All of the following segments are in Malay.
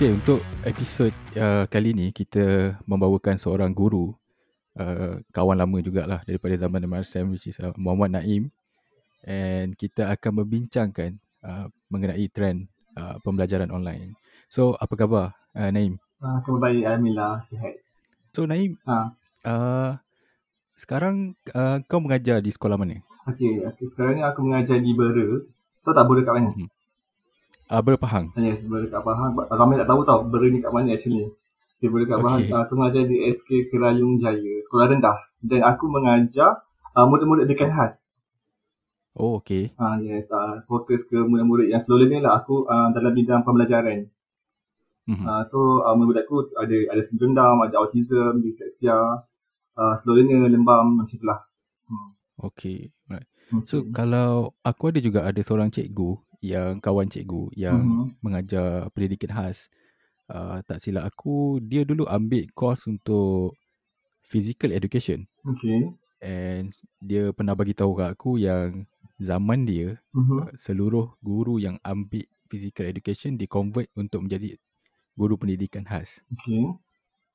Okey, untuk episod uh, kali ni kita membawakan seorang guru uh, kawan lama jugalah daripada zaman MRSM which is uh, Muhammad Naim and kita akan membincangkan uh, mengenai trend uh, pembelajaran online. So, apa khabar uh, Naim? Ah, khabar baik Alhamdulillah sihat. So, Naim, Ha. uh, sekarang uh, kau mengajar di sekolah mana? Okey, okay, sekarang ni aku mengajar di Bera. Tahu tak Bera kat mana? Uh. Ah, Yes, Bera kat Pahang. Ramai tak tahu tau Bera ni kat mana actually. Okay, Bera kat Pahang. Okey. ah, Aku mengajar di SK Kerayung Jaya, sekolah rendah. Dan aku mengajar uh, murid-murid dekan khas. Oh, okey. Ah yes, uh, fokus ke murid-murid yang slow learner lah. Aku uh, dalam bidang pembelajaran. Mhm. Uh, so uh, murid aku ada ada sindrom ada autism, dyslexia, uh, slow learner, lembam macam tu lah. Hmm. Okey. Right. Okay. So, kalau aku ada juga ada seorang cikgu yang kawan cikgu yang Mhm. mengajar pendidikan khas. Uh, tak silap aku, dia dulu ambil course untuk physical education Okay. and dia pernah bagi tahu kat aku yang zaman dia Mhm. uh, seluruh guru yang ambil physical education di convert untuk menjadi guru pendidikan khas. Okay.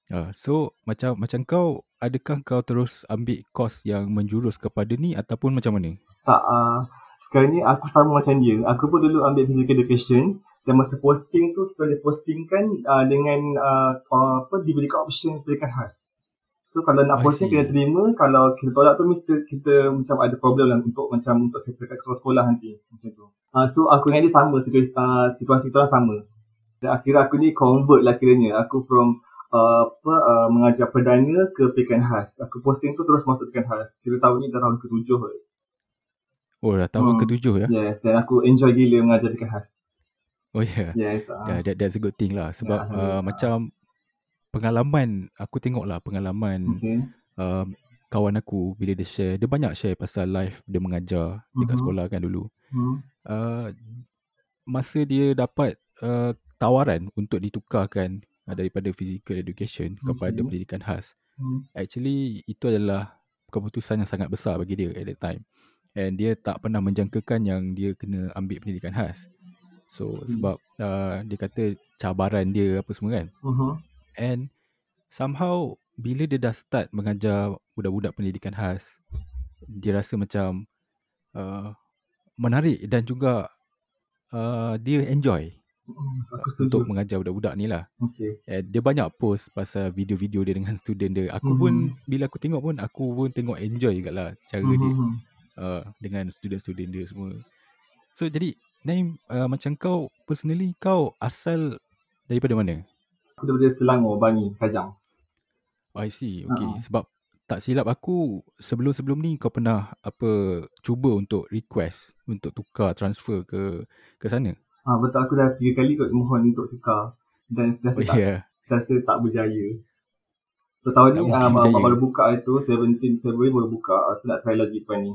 Uh, so macam macam kau adakah kau terus ambil course yang menjurus kepada ni ataupun macam mana? Tak, uh, sekarang ni aku sama macam dia. Aku pun dulu ambil physical education dan masa posting tu kita boleh postingkan uh, dengan uh, apa diberikan option pendidikan khas. So kalau nak posting kena terima, kalau kita tolak tu kita, kita macam ada problem lah untuk macam untuk settlekan sekolah-sekolah nanti macam tu. Uh, so aku dengan dia sama situasi uh, situasi kita sama. Dan akhirnya aku ni convert lah kiranya. Aku from uh, apa uh, mengajar perdana ke pendidikan khas. Aku posting tu terus masuk pendidikan khas. Kira tahun ni dah tahun ketujuh kot. Oh dah tahun Hmm. ketujuh ya? Yes, dan aku enjoy gila mengajar dekat khas. Oh ya. Yeah. Yes. Uh, Yeah, that, that's a good thing lah sebab uh, Alhamdulillah. macam pengalaman aku tengok lah pengalaman okay. uh, kawan aku bila dia share dia banyak share pasal life dia mengajar dekat Mhm. sekolah kan dulu Hmm. uh, masa dia dapat uh, tawaran untuk ditukarkan uh, daripada physical education kepada Okay. pendidikan khas Hmm. actually itu adalah keputusan yang sangat besar bagi dia at that time and dia tak pernah menjangkakan yang dia kena ambil pendidikan khas so Hmm. sebab uh, dia kata cabaran dia apa semua kan Uh-huh. And somehow bila dia dah start mengajar budak-budak pendidikan khas, dia rasa macam uh, menarik dan juga uh, dia enjoy Hmm, Aku untuk mengajar budak-budak ni lah. Okay. Dia banyak post pasal video-video dia dengan student dia. Aku pun Mhm. bila aku tengok pun aku pun tengok enjoy juga lah cara dia Hmm. Uh, dengan student-student dia semua. So jadi Naim uh, macam kau personally kau asal daripada mana? Aku daripada Selangor, Bangi, Kajang. Oh, I see. Okay. Ha. Sebab tak silap aku sebelum-sebelum ni kau pernah apa cuba untuk request untuk tukar transfer ke ke sana. Ah betul aku dah tiga kali kot mohon untuk tukar dan rasa Oh tak. Yeah. rasa tak berjaya. So tahun Tak ni ah, baru, baru buka itu 17 Februari baru buka. Aku nak try lagi tahun ni.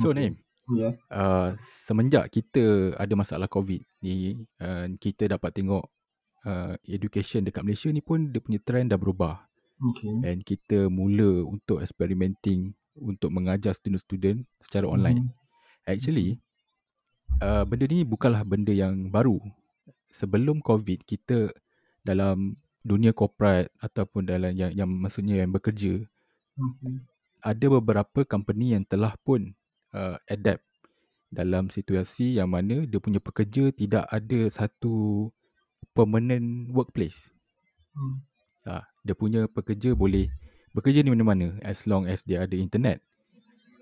So Okay. Naim, Yes. uh, semenjak kita ada masalah COVID ni, uh, kita dapat tengok uh, education dekat Malaysia ni pun dia punya trend dah berubah. Okay. And kita mula untuk experimenting untuk mengajar student-student secara online. Mhm. Actually, uh, benda ni bukanlah benda yang baru. Sebelum COVID, kita dalam dunia corporate ataupun dalam yang, yang maksudnya yang bekerja, Okay. ada beberapa company yang telah pun uh, adapt dalam situasi yang mana dia punya pekerja tidak ada satu permanent workplace. Hmm. Ha, dia punya pekerja boleh bekerja di mana-mana as long as dia ada internet.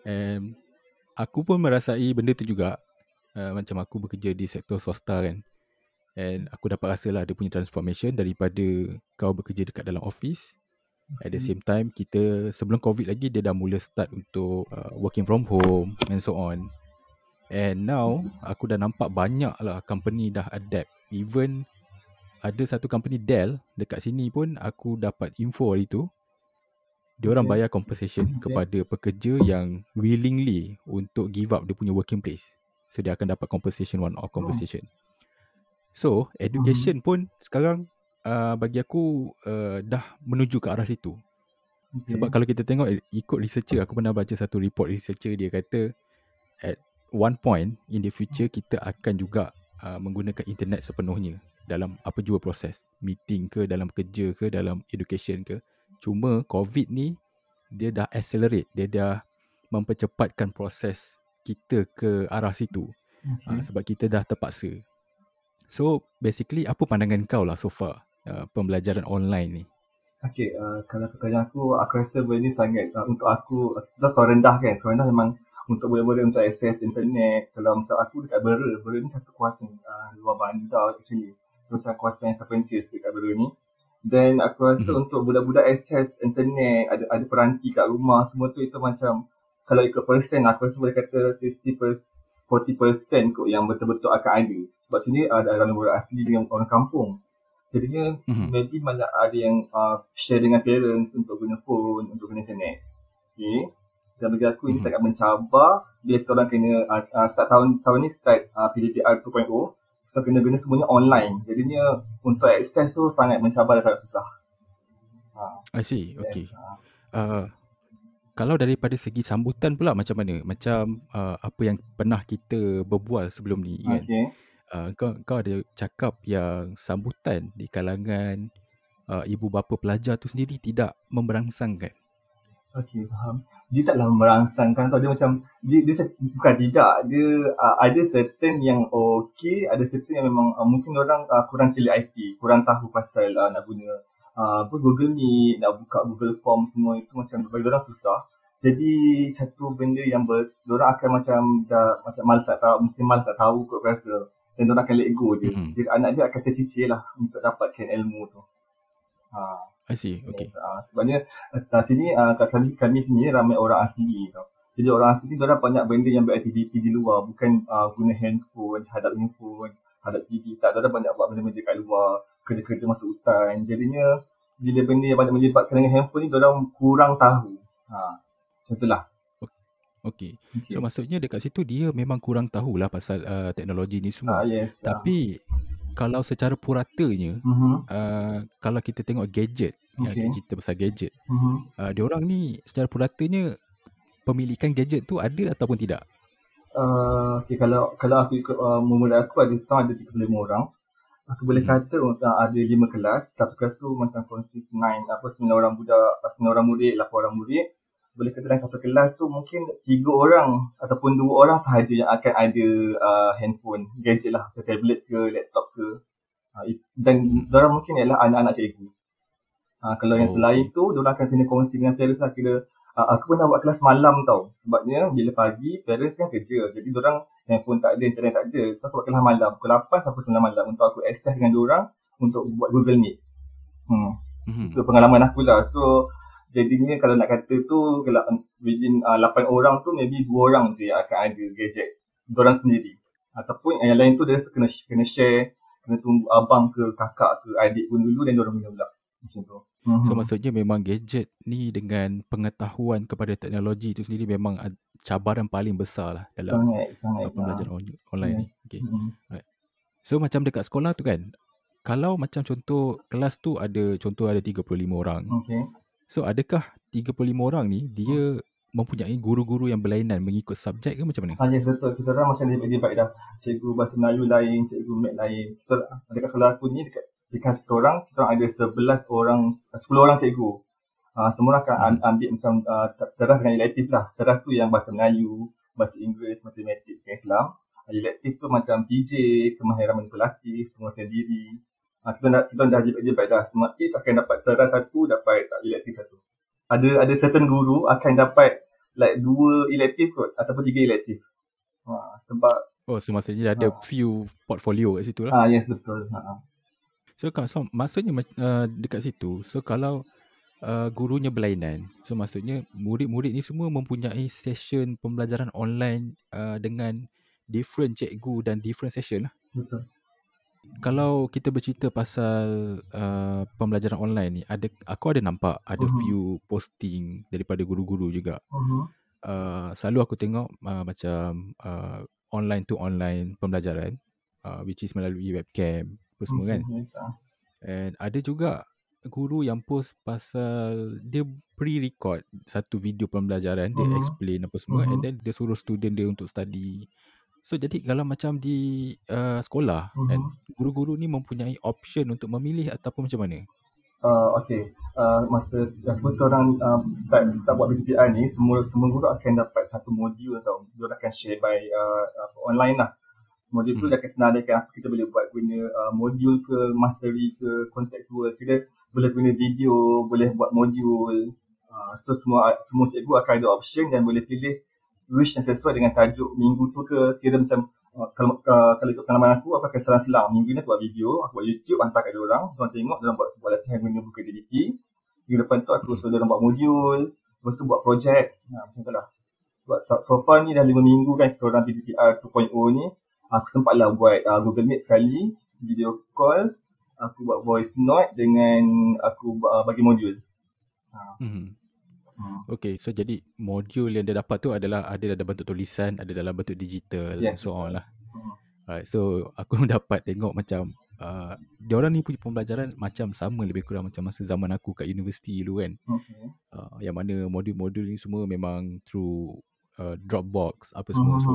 And aku pun merasai benda tu juga. Uh, macam aku bekerja di sektor swasta kan. And aku dapat rasa lah dia punya transformation daripada kau bekerja dekat dalam office. At the Okay. same time kita sebelum COVID lagi dia dah mula start untuk uh, working from home and so on. And now aku dah nampak banyak lah company dah adapt. Even ada satu company Dell dekat sini pun aku dapat info hari tu. Dia orang bayar compensation kepada pekerja yang willingly untuk give up dia punya working place. So dia akan dapat compensation one off compensation. So education pun sekarang uh, bagi aku uh, dah menuju ke arah situ. Okay. Sebab kalau kita tengok ikut researcher aku pernah baca satu report researcher dia kata at one point in the future kita akan juga uh, menggunakan internet sepenuhnya dalam apa jua proses. Meeting ke, dalam kerja ke, dalam education ke. Cuma COVID ni dia dah accelerate. Dia dah mempercepatkan proses kita ke arah situ. Okay. Uh, sebab kita dah terpaksa. So basically apa pandangan kau lah so far uh, pembelajaran online ni? Okay, uh, kalau pertanyaan aku, aku rasa benda ni sangat uh, untuk aku, kita sekolah rendah kan, sekolah rendah memang untuk boleh-boleh untuk akses internet. Kalau macam aku dekat Bera, Bera ni satu kawasan uh, luar bandar actually. Macam kawasan yang terpencil sikit kat Bera ni. Dan aku rasa mm-hmm. untuk budak-budak akses internet, ada ada peranti kat rumah, semua tu itu macam, kalau ikut persen, aku rasa boleh kata 50 40% kot yang betul-betul akan ada. Sebab sini ada orang orang asli dengan orang kampung. Jadinya mm-hmm. maybe banyak ada yang uh, share dengan parents untuk guna phone, untuk guna internet. Okay. Dan bagi aku mm-hmm. ini mhm. sangat mencabar bila kita orang kena uh, uh, start tahun tahun ni start uh, PDPR 2.0 kita kena guna semuanya online. Jadinya untuk access tu sangat mencabar dan sangat susah. Uh, I see. Okay. Yes, uh. Uh, kalau daripada segi sambutan pula macam mana? Macam uh, apa yang pernah kita berbual sebelum ni kan? Uh, kau kau ada cakap yang sambutan di kalangan uh, ibu bapa pelajar tu sendiri tidak memberangsangkan. Okey, faham. Dia taklah memberangsangkan tau. Dia macam, dia, dia bukan tidak. Dia uh, ada certain yang okey, ada certain yang memang uh, mungkin orang uh, kurang cili IT, kurang tahu pasal uh, nak guna uh, Google Meet, nak buka Google Form semua itu macam bagi orang susah. Jadi satu benda yang ber, orang akan macam dah macam malas tak tahu, mungkin malas tak tahu kot rasa dan dia akan let go je. Mm-hmm. Jadi anak dia akan tercicir lah untuk dapatkan ilmu tu. Ha. I see, okay. Ha, sebabnya uh, sini uh, kami, kami sini ramai orang asli tau. Jadi orang asli ni orang banyak benda yang beraktiviti di luar. Bukan uh, guna handphone, hadap handphone, hadap TV. Tak, ada banyak buat benda-benda kat luar. Kerja-kerja masuk hutan. Jadinya bila benda yang banyak menyebabkan dengan handphone ni, orang kurang tahu. Ha. Contohlah, Okay. okay. So maksudnya dekat situ dia memang kurang tahulah pasal uh, teknologi ni semua. Ah, yes. Tapi uh. kalau secara puratanya, uh-huh. uh, kalau kita tengok gadget, okay. yang cerita pasal gadget, uh-huh. uh, dia orang ni secara puratanya pemilikan gadget tu ada ataupun tidak? Uh, okay, kalau kalau aku ikut uh, memulai aku ada tahun ada 35 orang. Aku boleh hmm. kata uh, ada 5 kelas. Satu kelas tu macam konsist 9, apa 9 orang budak, 9 orang murid, 8 orang murid boleh kata dalam satu kelas tu mungkin tiga orang ataupun dua orang sahaja yang akan ada uh, handphone, gadget lah macam tablet ke, laptop ke. Uh, dan orang mungkin ialah anak-anak cikgu. Uh, kalau oh. yang selain tu, orang akan kena kongsi dengan parents lah kira uh, aku pernah buat kelas malam tau. Sebabnya bila pagi, parents kan kerja. Jadi orang handphone tak ada, internet tak ada. So aku buat kelas malam, pukul 8 sampai 9 malam untuk aku access dengan orang untuk buat Google Meet. Hmm. Mm-hmm. Itu pengalaman aku lah. So, jadinya kalau nak kata tu kalau within uh, 8 orang tu maybe 2 orang je yang akan ada gadget orang sendiri ataupun yang lain tu dia kena kena share kena tunggu abang ke kakak ke adik pun dulu dan orang punya pula macam tu so mm-hmm. maksudnya memang gadget ni dengan pengetahuan kepada teknologi tu sendiri memang cabaran paling besar lah dalam sangat, sangat, pembelajaran uh, online yes. ni okay. mm-hmm. right. so macam dekat sekolah tu kan kalau macam contoh kelas tu ada contoh ada 35 orang okay. So adakah 35 orang ni dia hmm. mempunyai guru-guru yang berlainan mengikut subjek ke macam mana? Ha, yes, betul. Kita orang macam dia baik dah. Cikgu bahasa Melayu lain, cikgu mat lain. Kita dekat sekolah aku ni dekat dekat satu orang, kita orang ada 11 orang, 10 orang cikgu. Uh, semua orang akan hmm. ambil macam uh, teras dengan elektif lah. Teras tu yang bahasa Melayu, bahasa Inggeris, matematik, Islam. Uh, elektif tu macam PJ, kemahiran manipulatif, penguasaan diri, kita nak kita dah je baik dah. Each akan dapat teras satu, dapat tak elektif satu. Ada ada certain guru akan dapat like dua elektif kot ataupun tiga elektif. Ha, sebab Oh, so maksudnya ada ha. few portfolio kat situ lah. Ah, yes, betul. Ha. So, so maksudnya uh, dekat situ, so kalau uh, gurunya berlainan, so maksudnya murid-murid ni semua mempunyai session pembelajaran online uh, dengan different cikgu dan different session lah. Betul kalau kita bercerita pasal uh, pembelajaran online ni ada aku ada nampak ada uh-huh. few posting daripada guru-guru juga. Uh-huh. Uh, selalu aku tengok uh, macam uh, online to online pembelajaran uh, which is melalui webcam apa semua uh-huh. kan. And ada juga guru yang post pasal dia pre-record satu video pembelajaran uh-huh. dia explain apa semua uh-huh. and then dia suruh student dia untuk study So jadi kalau macam di uh, sekolah mm-hmm. kan guru-guru ni mempunyai option untuk memilih ataupun macam mana? Uh, okay. Uh, masa yang semua orang uh, start, start buat BTPI ni, semua semua guru akan dapat satu modul tau. Dia akan share by uh, online lah. Modul tu hmm. dia akan senaraikan apa kita boleh buat guna uh, modul ke, mastery ke, contextual. Kita boleh guna video, boleh buat modul. Uh, so semua semua cikgu akan ada option dan boleh pilih wish yang sesuai dengan tajuk minggu tu ke kira macam uh, kalau uh, kalau ikut pengalaman aku aku akan selang-selang minggu ni aku buat video aku buat YouTube hantar kat dia orang. Orang tengok dia buat buat latihan guna buku DDT minggu depan tu aku suruh dia buat modul lepas tu buat projek. Ha, macam tu lah. Buat so, so far ni dah 5 minggu kan kita orang PDPR 2.0 ni. Aku sempat lah buat uh, Google Meet sekali video call. Aku buat voice note dengan aku uh, bagi modul ha. hmm. Hmm. Okay, so jadi modul yang dia dapat tu adalah ada dalam bentuk tulisan, ada dalam bentuk digital, yeah. so on lah. Hmm. Alright, so aku dapat tengok macam uh, dia orang ni punya pembelajaran macam sama lebih kurang macam masa zaman aku kat universiti dulu kan. Okay. Uh, yang mana modul-modul ni semua memang through uh, Dropbox apa semua. Hmm. So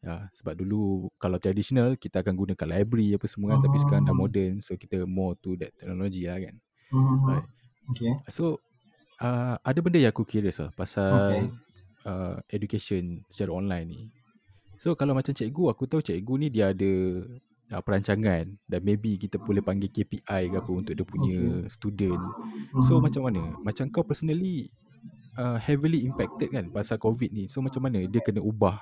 ya sebab dulu kalau traditional kita akan gunakan library apa semua kan hmm. tapi sekarang dah modern so kita more to that technology lah kan. Hmm. Right. Okay. So uh, ada benda yang aku curious lah pasal okay. uh, education secara online ni. So kalau macam cikgu, aku tahu cikgu ni dia ada uh, perancangan dan maybe kita boleh panggil KPI ke apa untuk dia punya okay. student. So hmm. macam mana? Macam kau personally uh, heavily impacted kan pasal COVID ni. So macam mana dia kena ubah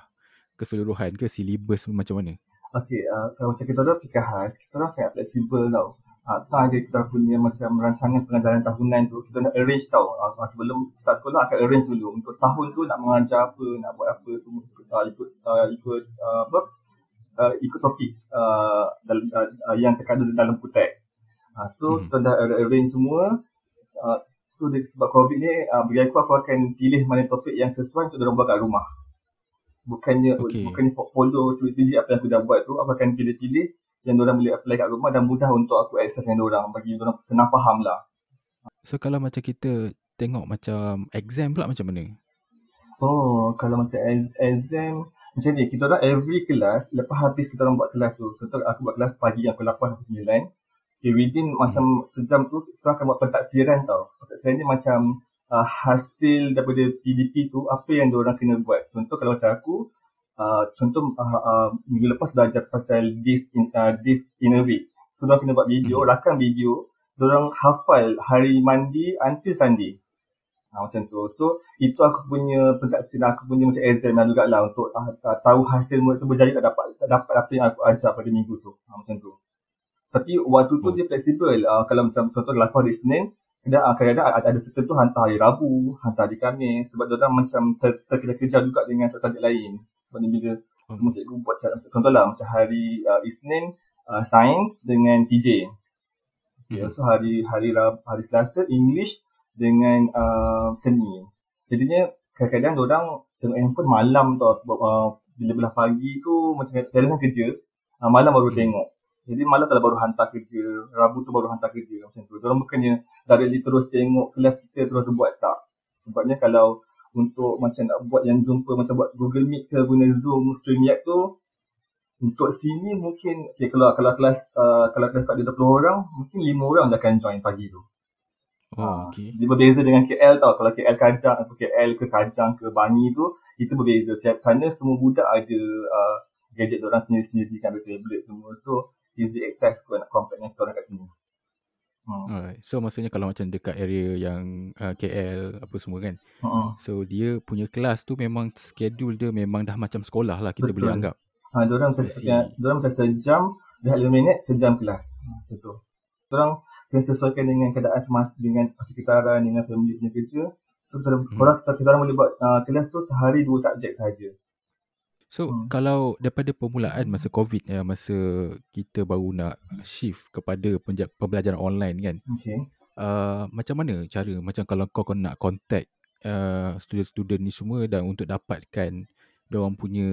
keseluruhan ke syllabus macam mana? Okay, uh, kalau macam kita dah khas, kita orang sangat fleksibel tau uh, tak ada kita punya macam rancangan pengajaran tahunan tu kita nak arrange tau. Uh, sebelum start sekolah akan arrange dulu. Untuk setahun tu nak mengajar apa nak buat apa semua uh, ikut uh, ikut uh, apa? Uh, ikut topik uh, dalam, uh, yang terkandung dalam kutek. Uh, so hmm. kita dah arrange semua. Uh, so di, sebab covid ni uh, bagi aku aku akan pilih mana topik yang sesuai untuk dalam buat kat rumah. Bukannya okay. bukannya follow sebiji apa yang aku dah buat tu aku akan pilih-pilih yang orang boleh apply kat rumah dan mudah untuk aku access dengan orang bagi orang senang faham lah. So kalau macam kita tengok macam exam pula macam mana? Oh, kalau macam exam macam ni, kita orang every kelas, lepas habis kita orang buat kelas tu, contoh aku buat kelas pagi yang pukul 8 sampai 9, okay, within hmm. macam sejam tu, kita akan buat pentaksiran tau. Pentaksiran ni macam uh, hasil daripada PDP tu, apa yang orang kena buat. Contoh kalau macam aku, uh, contoh uh, uh, minggu lepas belajar pasal this in uh, this in a week. So dia kena buat video, hmm. rakam video, orang hafal hari mandi until Sunday. Ha, macam tu. So itu aku punya pengaksian aku punya macam exam lah juga lah untuk uh, tahu hasil murid tu berjaya tak dapat tak dapat apa yang aku ajar pada minggu tu. Ha, macam tu. Tapi waktu tu hmm. dia fleksibel. Uh, kalau macam contoh dalam hari Isnin, kadang-kadang ada, ada certain tu hantar hari Rabu, hantar hari Khamis. Sebab dia orang macam ter, terkejar-kejar juga dengan subjek lain sebab ni bila hmm. semua cikgu buat contoh lah macam hari uh, Isnin uh, Sains dengan TJ okay, hmm. so hari hari hari Selasa English dengan uh, seni jadinya kadang-kadang orang tengok handphone malam tu uh, bila belah pagi tu macam kadang kerja uh, malam baru hmm. tengok jadi malam tak baru hantar kerja, Rabu tu baru hantar kerja macam tu. Diorang bukannya dari terus tengok kelas kita terus buat tak. Sebabnya kalau untuk macam nak buat yang jumpa macam buat Google Meet ke guna Zoom StreamYard tu untuk sini mungkin okay, kalau kalau kelas uh, kalau kelas ada 20 orang mungkin 5 orang dah akan join pagi tu. Oh, ah, okay. Dia berbeza dengan KL tau. Kalau KL Kajang atau KL ke Kajang ke Bangi tu itu berbeza. Siap sana semua budak ada uh, gadget orang sendiri-sendiri kan ada tablet semua. So easy access kalau nak compare dengan orang kat sini. Hmm. Alright. So maksudnya kalau macam dekat area yang uh, KL apa semua kan. Uh-huh. So dia punya kelas tu memang schedule dia memang dah macam sekolah lah kita Betul. boleh anggap. Ha, diorang macam diorang macam sejam, dah 5 minit sejam kelas. Ha, betul. Diorang kena sesuaikan dengan keadaan semasa dengan persekitaran dengan family punya kerja. So kita, hmm. korang, kita orang boleh buat uh, kelas tu sehari dua subjek saja. So hmm. kalau daripada permulaan masa COVID ya masa kita baru nak shift kepada pembelajaran online kan. Okay. Uh, macam mana cara macam kalau kau kau nak contact uh, student-student ni semua dan untuk dapatkan dia orang punya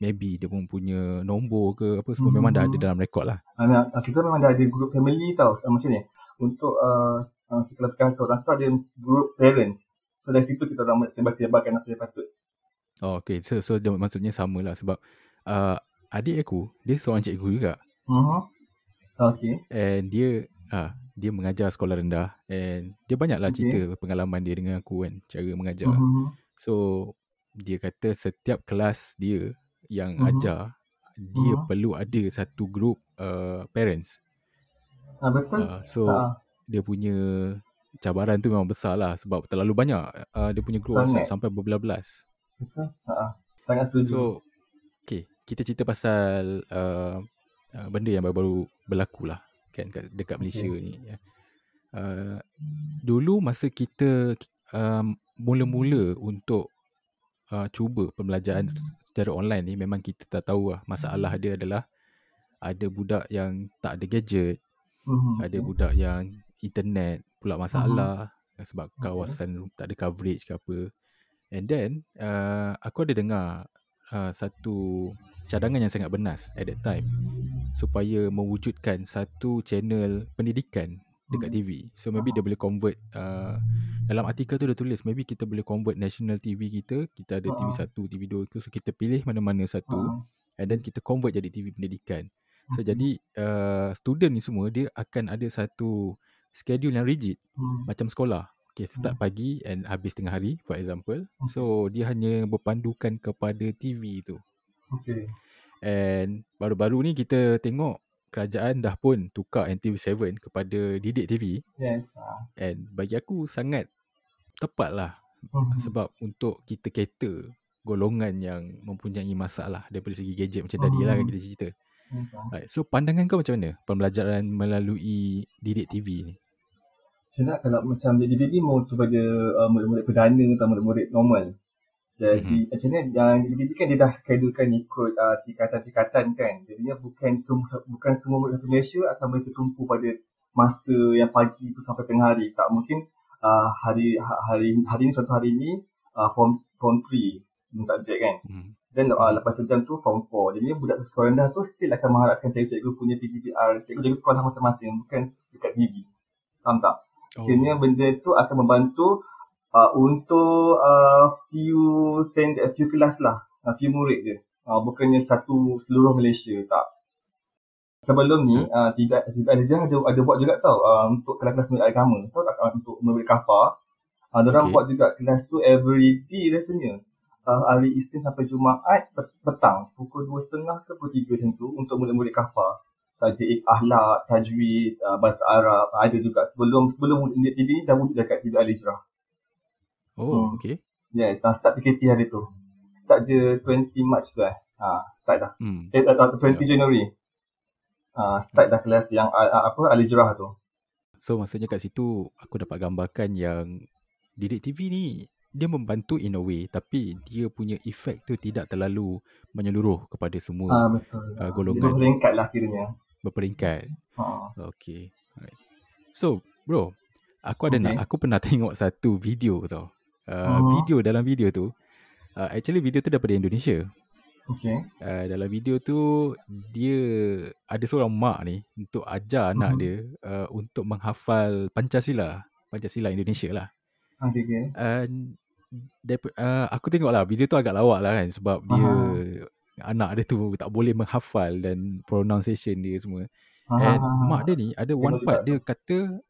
maybe dia pun punya nombor ke apa semua hmm. memang dah ada hmm. dalam rekod lah. Uh, kita memang dah ada group family tau macam ni. Untuk uh, uh, sekelas kantor tu ada group parents. So dari situ kita orang sebar-sebarkan apa yang patut. Oh, okay. So, so dia, maksudnya sama lah sebab uh, adik aku dia seorang cikgu juga. Uh-huh. Okay. And dia uh, dia mengajar sekolah rendah and dia banyaklah okay. cerita pengalaman dia dengan aku kan cara mengajar. Uh-huh. So dia kata setiap kelas dia yang uh-huh. ajar dia uh-huh. perlu ada satu group uh, parents. Ah betul. Uh, so uh. dia punya cabaran tu memang besar lah sebab terlalu banyak uh, dia punya group sampai berbelas-belas. Betul. Sangat setuju. So okay kita cerita pasal uh, uh, benda yang baru-baru berlaku lah kan dekat Malaysia okay. ni. Ya. Uh, dulu masa kita uh, mula-mula untuk uh, cuba pembelajaran secara online ni memang kita tak tahu lah masalah dia adalah ada budak yang tak ada gadget, uh-huh. ada budak yang internet pula masalah uh-huh. sebab kawasan okay. tak ada coverage ke apa. And then uh, aku ada dengar uh, satu cadangan yang sangat benas at that time supaya mewujudkan satu channel pendidikan dekat TV. So maybe dia boleh convert uh, dalam artikel tu dia tulis maybe kita boleh convert national TV kita, kita ada TV 1, TV 2 tu so kita pilih mana-mana satu and then kita convert jadi TV pendidikan. So jadi uh, student ni semua dia akan ada satu schedule yang rigid macam sekolah. Okay, start pagi and habis tengah hari for example. So dia hanya berpandukan kepada TV tu. Okay. And baru-baru ni kita tengok kerajaan dah pun tukar NTV7 kepada Didik TV. Yes. And bagi aku sangat tepat lah. Mm-hmm. Sebab untuk kita cater golongan yang mempunyai masalah daripada segi gadget macam mm-hmm. tadi lah kan kita cerita. Mm-hmm. Right. So pandangan kau macam mana pembelajaran melalui Didik TV ni? Macam kalau macam Didik TV mau kepada uh, murid-murid perdana atau murid-murid normal. Jadi mm-hmm. macam ni yang jadi kan dia dah schedulekan ikut uh, tingkatan-tingkatan kan. Jadinya bukan semua bukan semua murid satu Malaysia akan boleh tertumpu pada masa yang pagi tu sampai tengah hari. Tak mungkin uh, hari hari hari ni suatu hari ni uh, form form 3 minta subjek kan. Mm-hmm. Dan uh, lepas sejam tu form 4. Jadi budak sekolah rendah tu still akan mengharapkan cikgu-cikgu punya PGPR, cikgu-cikgu sekolah masing-masing bukan dekat TV. Faham tak? Oh. Akhirnya benda tu akan membantu uh, untuk uh, few standard few kelas lah. Uh, few murid je uh, bukannya satu seluruh Malaysia tak. Sebelum ni hmm. uh, tidak tidak ada ada ada buat juga tau uh, untuk kelas-kelas murid agama. Tahu tak uh, untuk murid kafar? Uh, orang okay. buat juga kelas tu every day rasanya. Uh, hari Isnin sampai Jumaat petang. Pukul 2.30 ke pukul 3 macam tu untuk murid-murid kafar tajwid ahlak, tajwid, uh, bahasa Arab ada juga sebelum sebelum murid ini dah wujud dekat Tidak Al-Hijrah. Oh, hmm. okay. Yes, dah start PKP hari tu. Start je 20 March tu eh. Ha, start dah. Hmm. Eh, atau 20 yeah. January. Ha, start dah kelas yang uh, apa Al-Hijrah tu. So maksudnya kat situ aku dapat gambarkan yang Didik TV ni dia membantu in a way tapi dia punya efek tu tidak terlalu menyeluruh kepada semua ha, betul. Uh, golongan. Dia lah kiranya. Berperingkat. Ha. Okay. So bro, aku ada okay. nak aku pernah tengok satu video tau. Uh, oh. video dalam video tu uh, actually video tu daripada Indonesia. Okay. Uh, dalam video tu dia ada seorang mak ni untuk ajar uh-huh. anak dia uh, untuk menghafal Pancasila, Pancasila Indonesia lah. Okay. okay. Uh, uh, aku tengok lah video tu agak lawak lah kan sebab uh-huh. dia anak dia tu tak boleh menghafal dan pronunciation dia semua. Uh-huh. And mak dia ni ada one part dia kata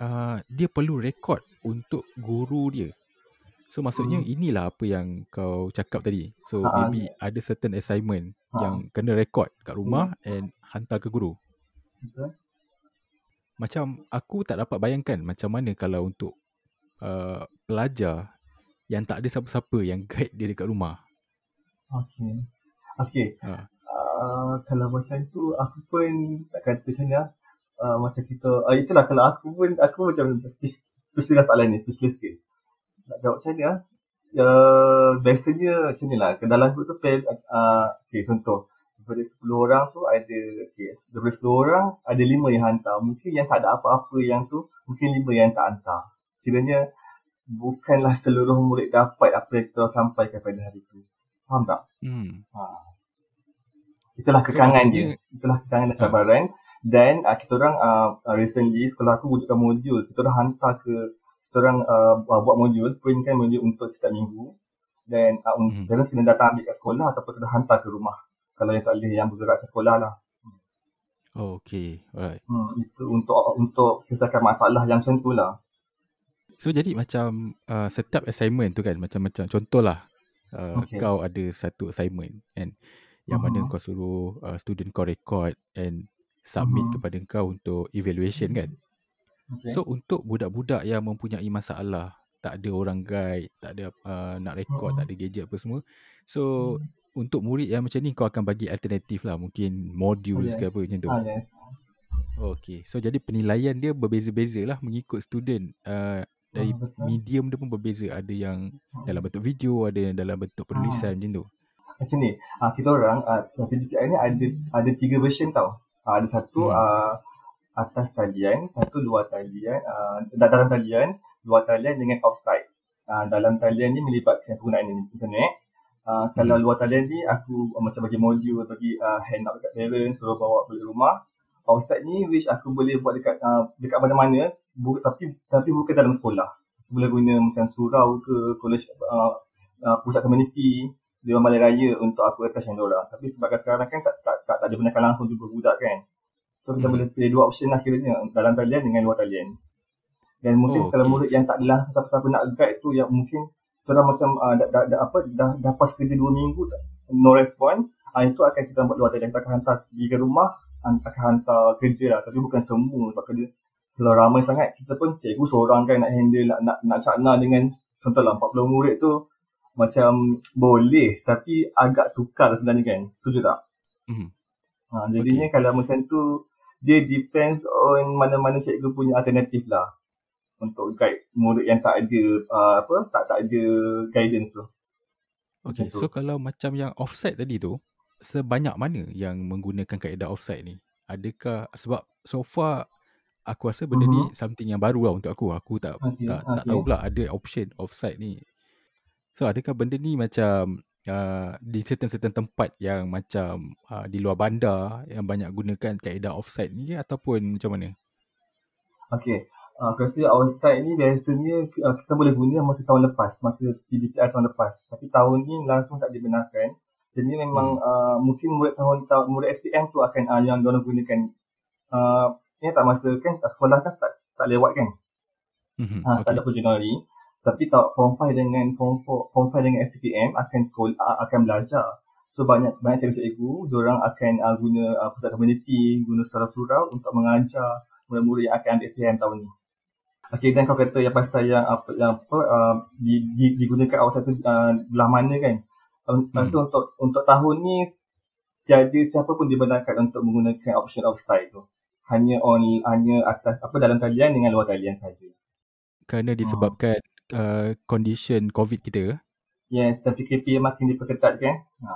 uh, dia perlu rekod untuk guru dia. So maksudnya hmm. inilah apa yang kau cakap tadi. So ha, maybe ada certain assignment ha. yang kena record kat rumah hmm. and hantar ke guru. Okay. Macam aku tak dapat bayangkan macam mana kalau untuk uh, pelajar yang tak ada siapa-siapa yang guide dia dekat rumah. Okay. Okay. Ha. Uh, kalau macam tu aku pun tak kata macam ni lah. Uh, macam kita, uh, itulah kalau aku pun, aku macam specialist soalan ni, specialist sikit nak jawab macam mana ya biasanya macam ni lah. Ke dalam group tu uh, okay, contoh. Daripada 10 orang tu ada okay, daripada 10 orang ada 5 yang hantar. Mungkin yang tak ada apa-apa yang tu mungkin 5 yang tak hantar. Kiranya bukanlah seluruh murid dapat apa yang kita sampaikan pada hari tu faham tak? Hmm. Ha. itulah kekangan so, dia itulah kekangan dan cabaran ha. dan uh, kita orang uh, recently sekolah tu wujudkan modul kita orang hantar ke orang uh, buat modul, printkan modul untuk setiap minggu dan uh, um, hmm. parents kena datang ambil kat sekolah ataupun kena hantar ke rumah Kalau yang tak boleh yang bergerak ke sekolah lah. Oh, okay. Alright. Hmm, itu untuk untuk selesaikan masalah yang macam tu lah. So jadi macam uh, setiap assignment tu kan macam-macam contohlah uh, Okay. kau ada satu assignment kan yang mana Mhm. kau suruh uh, student kau record and submit Mhm. kepada kau untuk evaluation kan. Okay. So untuk budak-budak yang mempunyai masalah tak ada orang guide, tak ada uh, nak record, Mhm. tak ada gadget apa semua. So untuk murid yang macam ni kau akan bagi alternatif lah mungkin modules ke yes. apa macam tu. ah, yes. Okay. So jadi penilaian dia berbeza-beza lah mengikut student. Uh, dari Ah, medium dia pun berbeza. Ada yang dalam bentuk video, ada yang dalam bentuk penulisan macam tu. Macam ni, ah, kita orang ah, PDPI ni ada ada tiga version tau. Ah, ada satu Hmm. ah, atas talian, satu luar talian, ah, dalam talian, luar talian dengan offside. Ah, dalam talian ni melibatkan penggunaan internet. Ah, kalau Hmm. luar talian ni aku ah, macam bagi modul, bagi ah, hand out dekat parents, suruh bawa balik rumah. Offside ni which aku boleh buat dekat ah, dekat mana-mana bu- tapi tapi bukan dalam sekolah. Boleh guna macam surau ke college ah, ah, pusat community Dewan Balai Raya untuk aku attach diorang. Tapi sebabkan sekarang kan tak, tak, tak, tak digunakan langsung juga budak kan. So kita Hmm. boleh pilih dua option lah kiranya. Dalam talian dengan luar talian. Dan mungkin Oh, kalau okay. murid yang tak ada langsung siapa-siapa nak guide tu yang mungkin orang macam uh, dah, dah, dah, apa, dah, dah pas kerja dua minggu no respond. Uh, itu akan kita buat luar talian. Kita akan hantar pergi ke rumah. an- Akan hantar kerja lah. Tapi bukan semua. Sebab kerja kalau ramai sangat kita pun cikgu seorang kan nak handle nak nak, nak cakna dengan contohlah 40 murid tu macam boleh tapi agak sukar sebenarnya kan. Setuju tak? Mhm. Ha, jadinya okay. kalau macam tu dia depends on mana-mana cikgu punya alternatif lah untuk guide murid yang tak ada uh, apa tak tak ada guidance tu. Okay, so kalau macam yang offside tadi tu, sebanyak mana yang menggunakan kaedah offside ni? Adakah sebab so far aku rasa benda ni Mhm. something yang baru lah untuk aku. Aku tak Okey, tak tak okey. tahu pula ada option offside ni. So adakah benda ni macam uh, di certain-certain tempat yang macam uh, di luar bandar yang banyak gunakan kaedah offside ni ataupun macam mana? Okey. Uh, aku rasa outside ni biasanya uh, kita boleh guna masa tahun lepas, masa PDPI tahun lepas. Tapi tahun ni langsung tak dibenarkan. Jadi memang Hmm. uh, mungkin murid tahun, tahun murid SPM tu akan uh, yang diorang gunakan. Uh, ni tak masa kan sekolah kan tak, tak lewat kan. Mhm, Ha, start okay. 20 Januari. Tapi tak form 5 dengan form 4, form 5 dengan STPM akan sekolah akan belajar. So banyak banyak cikgu-cikgu, diorang akan uh, guna uh, pusat community, guna surau-surau untuk mengajar murid-murid yang akan ambil STM tahun ni. Okey dan kau kata yang pasal yang apa yang apa uh, di, di, digunakan awal satu uh, belah mana kan. Um, Hmm. so untuk untuk tahun ni tiada siapa pun dibenarkan untuk menggunakan option offside tu. Hanya on hanya atas apa dalam talian dengan luar talian saja. Kerana disebabkan uh, condition COVID kita? Yes, dan PKP makin diperketatkan. Ha.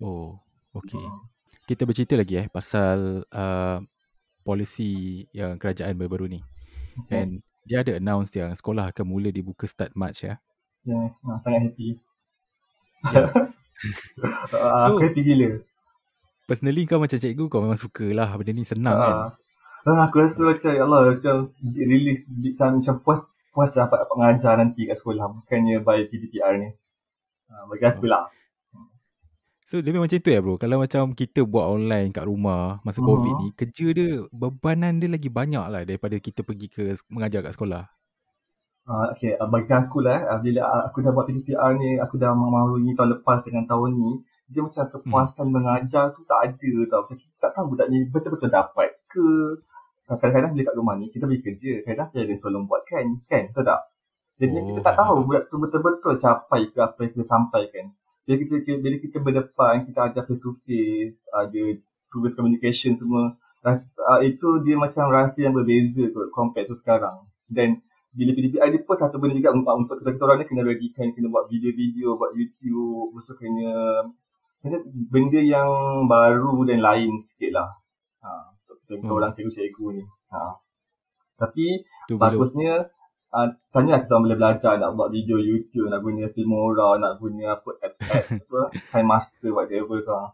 Oh, okay. Hmm. Kita bercerita lagi eh pasal uh, polisi yang kerajaan baru-baru ni. Okay. And dia ada announce yang sekolah akan mula dibuka start March ya. Yes, ha, sangat happy. Ya. uh, So- aku happy gila. Personally kau macam cikgu kau memang suka lah benda ni senang kan. Uh, aku rasa macam, ya Allah, macam release, macam, macam puas puas dapat dapat mengajar nanti kat sekolah. Bukannya by PDPR ni. Uh, bagi aku lah. So dia memang macam tu ya bro. Kalau macam kita buat online kat rumah masa Mhm. COVID ni, kerja dia bebanan dia lagi banyak lah daripada kita pergi ke mengajar kat sekolah. Uh, okay, uh, bagi aku lah, uh, bila uh, aku dah buat PDPR ni, aku dah melalui tahun lepas dengan tahun ni, dia macam kepuasan Hmm. mengajar tu tak ada tau. Macam kita tak tahu budak ni betul-betul dapat ke. Uh, kadang-kadang bila kat rumah ni, kita pergi kerja. Kadang-kadang parents tolong buat kan. Kan, betul tak? Jadi Oh, kita tak ha, tahu budak tu betul-betul capai ke apa yang kita sampaikan. Bila kita, bila kita berdepan, kita ajar face to face, ada previous communication semua. Uh, itu dia macam rasa yang berbeza kot compare tu sekarang. Dan bila PDPI dia pun satu benda juga untuk, untuk kita, kita orang ni kena readykan, kena buat video-video, buat YouTube, lepas tu kena, kena benda yang baru dan lain sikit lah. Ha, kita, kita Hmm. orang cikgu-cikgu ni. Ha. Tapi Tu bila bagusnya uh, tanya kita orang boleh belajar nak buat video YouTube, nak guna Filmora, nak guna apa app-app apa, Time Master whatever tu. ah.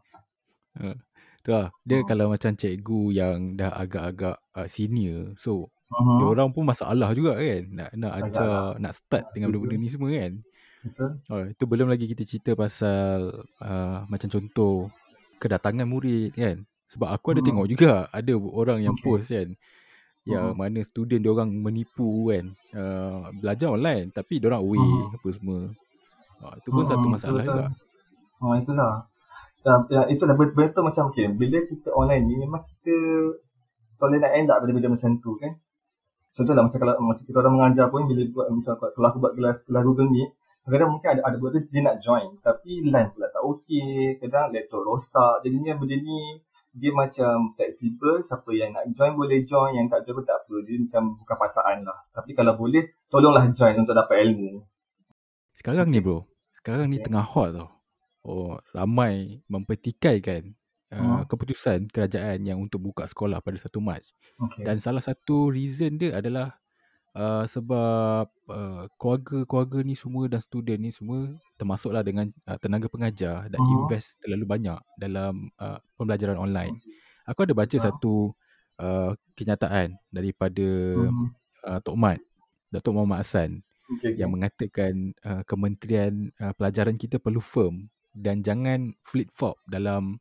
tu lah. Dia Hmm. kalau macam cikgu yang dah agak-agak uh, senior. So Uh-huh. dia orang pun masalah juga kan. Nak nak Agak ajar, lah. nak start dengan benda-benda ni semua kan. Betul? Oh, itu belum lagi kita cerita pasal uh, macam contoh kedatangan murid kan. Sebab aku ada Hmm. tengok juga ada orang yang Okay. post kan yang Hmm. mana student dia orang menipu kan. Uh, belajar online tapi dia orang away Hmm. apa semua. Uh, itu pun satu Hmm, masalah betul. juga. Oh, itulah. Ya, ya, itulah betul macam okay, bila kita online ni memang kita boleh nak end up benda-benda macam tu kan. Contohlah macam kalau macam kita orang mengajar pun bila buat macam kalau aku buat kelas kelas Google Meet, kadang-kadang mungkin ada ada buat tu dia nak join tapi line pula tak okey, kadang laptop rosak. Jadinya benda ni dia macam flexible, siapa yang nak join boleh join, yang tak join pun tak apa. Dia macam bukan paksaan lah. Tapi kalau boleh, tolonglah join untuk dapat ilmu. Sekarang ni bro, sekarang ni Okay. tengah hot tau. Oh, ramai mempertikaikan uh, Hmm. keputusan kerajaan yang untuk buka sekolah pada 1 Mac. Okay. Dan salah satu reason dia adalah uh, sebab uh, keluarga-keluarga ni semua dan student ni semua termasuklah dengan uh, tenaga pengajar dan Mhm. invest terlalu banyak dalam uh, pembelajaran online. Aku ada baca Ah. satu uh, kenyataan daripada Hmm. uh, Tok Mat, Datuk Muhammad Hassan Okay, yang mengatakan uh, kementerian uh, pelajaran kita perlu firm dan jangan flip-flop dalam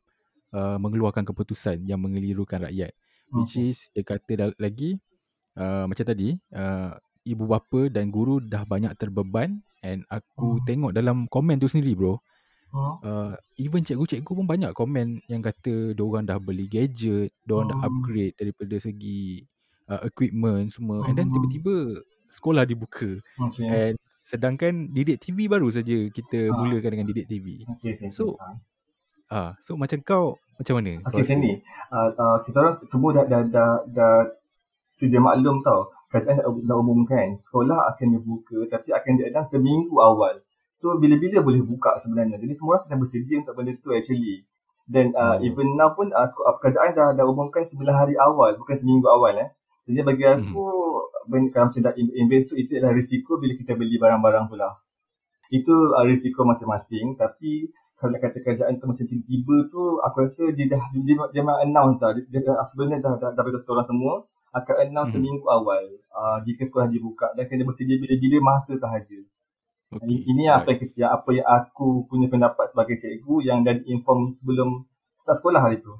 uh, mengeluarkan keputusan yang mengelirukan rakyat. Which is dia kata lagi uh, macam tadi uh, ibu bapa dan guru dah banyak terbeban and aku Hmm. tengok dalam komen tu sendiri bro Hmm. uh, even cikgu-cikgu pun banyak komen yang kata diorang dah beli gadget, diorang dah Hmm. upgrade daripada segi uh, equipment semua and then Hmm. tiba-tiba sekolah dibuka Okay. and sedangkan didik TV baru saja kita Ah. mulakan dengan didik TV. Okay, okay. So. Ah, so macam kau macam mana? Okay. Uh, uh, kita orang semua dah, dah, dah, dah sedia maklum tau. Kerajaan dah, dah umumkan. Sekolah akan dibuka tapi akan diadang seminggu awal. So, bila-bila boleh buka sebenarnya. Jadi, semua orang kena bersedia untuk benda tu actually. Dan uh, Oh. even now pun uh, kerajaan dah, dah umumkan 9 hari awal. Bukan seminggu awal. Eh. Jadi, bagi aku, ben, kalau macam dah in- invest tu, itu adalah risiko bila kita beli barang-barang pula. Itu uh, risiko masing-masing. Tapi, kalau nak kata kerajaan tu macam tiba-tiba tu aku rasa dia dah dia, dia, dia memang announce dah dia, dia, sebenarnya dah dah, dah beritahu orang semua akan announce Mhm. seminggu awal uh, jika sekolah dibuka dan kena bersedia bila-bila masa sahaja. Okay. Ini apa yang, yang apa yang aku punya pendapat sebagai cikgu yang dah inform sebelum start sekolah hari tu.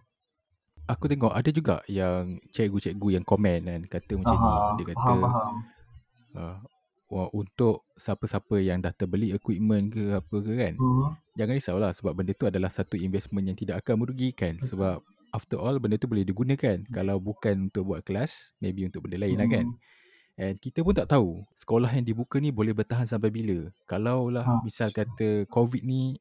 Aku tengok ada juga yang cikgu-cikgu yang komen kan kata macam Aha, ni. Dia kata faham faham. uh, wah, untuk siapa-siapa yang dah terbeli equipment ke apa ke kan. Hmm. Jangan risaulah sebab benda tu adalah satu investment yang tidak akan merugikan sebab after all benda tu boleh digunakan. Kalau bukan untuk buat kelas, maybe untuk benda lain lah kan. Hmm. And kita pun tak tahu sekolah yang dibuka ni boleh bertahan sampai bila. Kalau lah Ha. misal kata COVID ni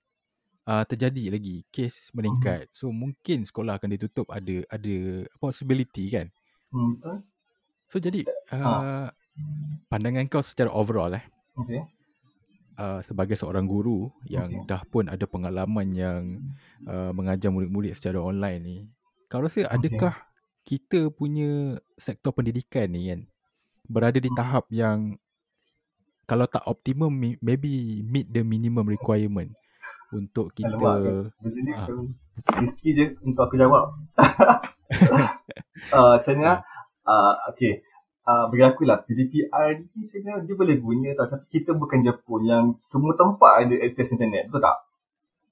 uh, terjadi lagi, kes meningkat. So mungkin sekolah akan ditutup ada ada possibility kan. Hmm. So jadi Ha. uh, pandangan kau secara overall eh Okay. uh, sebagai seorang guru yang Okay. dah pun ada pengalaman yang uh, mengajar murid-murid secara online ni. Kau rasa adakah kita punya sektor pendidikan ni kan berada di Hmm. tahap yang kalau tak optimum maybe meet the minimum requirement untuk kita Alamak, benda ni Ah. risky je untuk aku jawab. uh, macam mana? Uh, okay. Uh, bagi aku lah, PDPR ni macam mana dia boleh guna tau. Tapi kita bukan Jepun yang semua tempat ada akses internet. Betul tak?